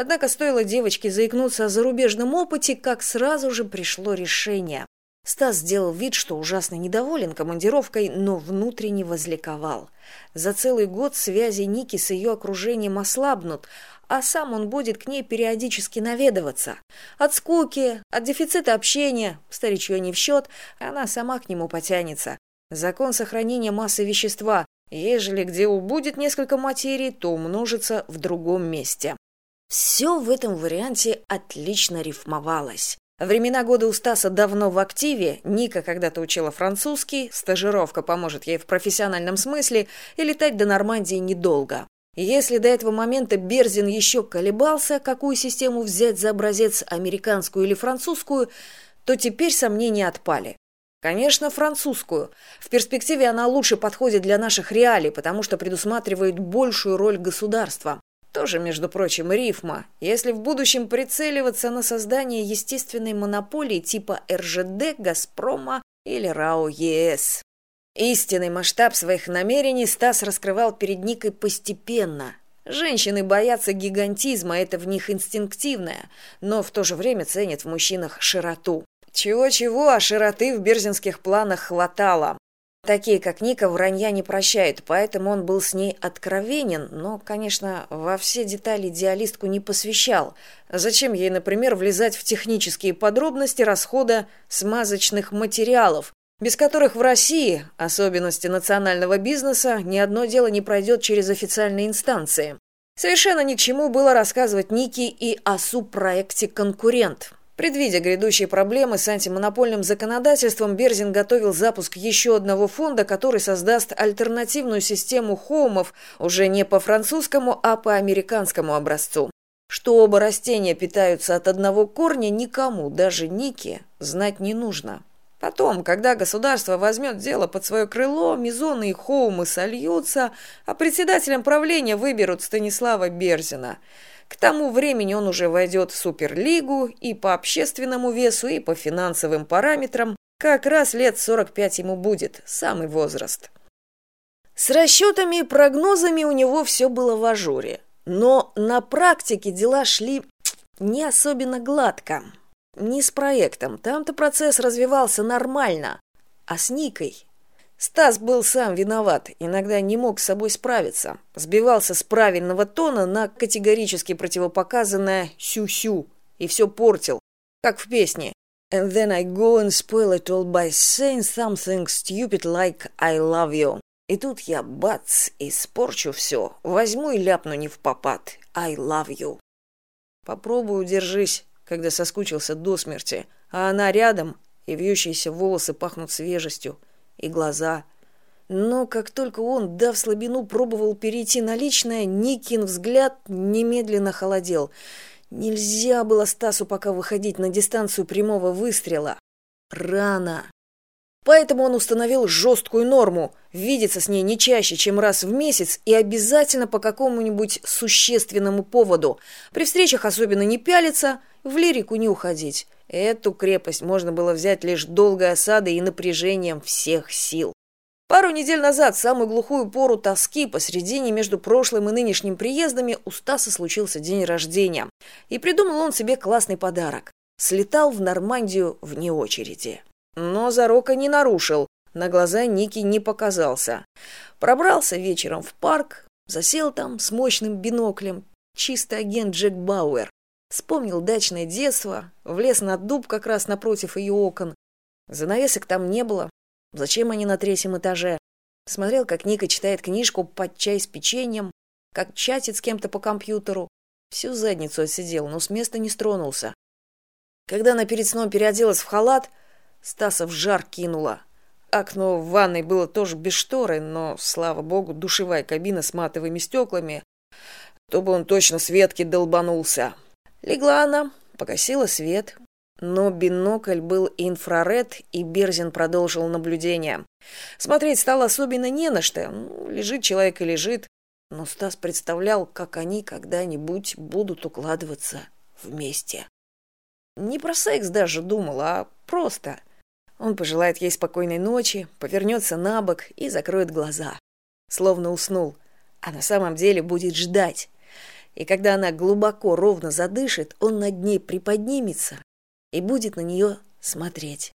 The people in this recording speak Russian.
однако стоило девочке заикнуться о зарубежном опыте как сразу же пришло решение стас сделал вид что ужасно недоволен командировкой но внутренне возликовал за целый год связи ники с ее окружением ослабнут а сам он будет к ней периодически наведываться. От скуки, от дефицита общения, старичье не в счет, она сама к нему потянется. Закон сохранения массы вещества. Ежели где убудет несколько материй, то умножится в другом месте. Все в этом варианте отлично рифмовалось. Времена года у Стаса давно в активе, Ника когда-то учила французский, стажировка поможет ей в профессиональном смысле, и летать до Нормандии недолго. Если до этого момента Берзин еще колебался, какую систему взять за образец, американскую или французскую, то теперь сомнения отпали. Конечно, французскую. В перспективе она лучше подходит для наших реалий, потому что предусматривает большую роль государства. Тоже, между прочим, рифма. Если в будущем прицеливаться на создание естественной монополии типа РЖД, Газпрома или РАО ЕС. Истинный масштаб своих намерений Стас раскрывал перед Никой постепенно. Женщины боятся гигантизма, это в них инстинктивное, но в то же время ценят в мужчинах широту. Чего-чего, а широты в берзинских планах хватало. Такие, как Ника, вранья не прощают, поэтому он был с ней откровенен, но, конечно, во все детали идеалистку не посвящал. Зачем ей, например, влезать в технические подробности расхода смазочных материалов, без которых в России, особенности национального бизнеса, ни одно дело не пройдет через официальные инстанции. Совершенно ни к чему было рассказывать Ники и о субпроекте «Конкурент». Предвидя грядущие проблемы с антимонопольным законодательством, Берзин готовил запуск еще одного фонда, который создаст альтернативную систему хоумов уже не по французскому, а по американскому образцу. Что оба растения питаются от одного корня, никому, даже Нике, знать не нужно. Потом, когда государство возьмет дело под свое крыло, Мизоны и Хоумы сольются, а председателем правления выберут Станислава Берзина. К тому времени он уже войдет в Суперлигу и по общественному весу, и по финансовым параметрам. Как раз лет 45 ему будет, самый возраст. С расчетами и прогнозами у него все было в ажуре. Но на практике дела шли не особенно гладко не с проектом. Там то процесс развивался нормально. А с никой? Стас был сам виноват. Иногда не мог с собой справиться. Сбивался с правильного тона на категорически противопоказанное сю сю и все портил как в песне. And then i go and spoil it all by saying something stupid like i love you и тут я бац испорчу все возьму и ляпну не в попад. I love you попробую держись когда соскучился до смерти, а она рядом, и вьющиеся волосы пахнут свежестью, и глаза. Но как только он, дав слабину, пробовал перейти на личное, Никин взгляд немедленно холодел. Нельзя было Стасу пока выходить на дистанцию прямого выстрела. Рано. Поэтому он установил жесткую норму – видеться с ней не чаще, чем раз в месяц и обязательно по какому-нибудь существенному поводу. При встречах особенно не пялиться, в лирику не уходить. Эту крепость можно было взять лишь долгой осадой и напряжением всех сил. Пару недель назад, самую глухую пору тоски, посредине между прошлым и нынешним приездами, у Стаса случился день рождения. И придумал он себе классный подарок. Слетал в Нормандию вне очереди. Но зарока не нарушил, на глаза Ники не показался. Пробрался вечером в парк, засел там с мощным биноклем, чистый агент Джек Бауэр. Вспомнил дачное детство, влез на дуб как раз напротив ее окон. Занавесок там не было. Зачем они на третьем этаже? Смотрел, как Ника читает книжку под чай с печеньем, как чатит с кем-то по компьютеру. Всю задницу отсидел, но с места не стронулся. Когда она перед сном переоделась в халат, Стаса в жар кинула. Окно в ванной было тоже без шторы, но, слава богу, душевая кабина с матовыми стеклами, то бы он точно с ветки долбанулся. Легла она, погасила свет, но бинокль был инфраред, и Берзин продолжил наблюдение. Смотреть стало особенно не на что. Ну, лежит человек и лежит. Но Стас представлял, как они когда-нибудь будут укладываться вместе. Не про секс даже думал, а просто. Он пожелает ей спокойной ночи, повернется на бок и закроет глаза. Словно уснул. А на самом деле будет ждать и когда она глубоко ровно задышит он над ней приподнимется и будет на нее смотреть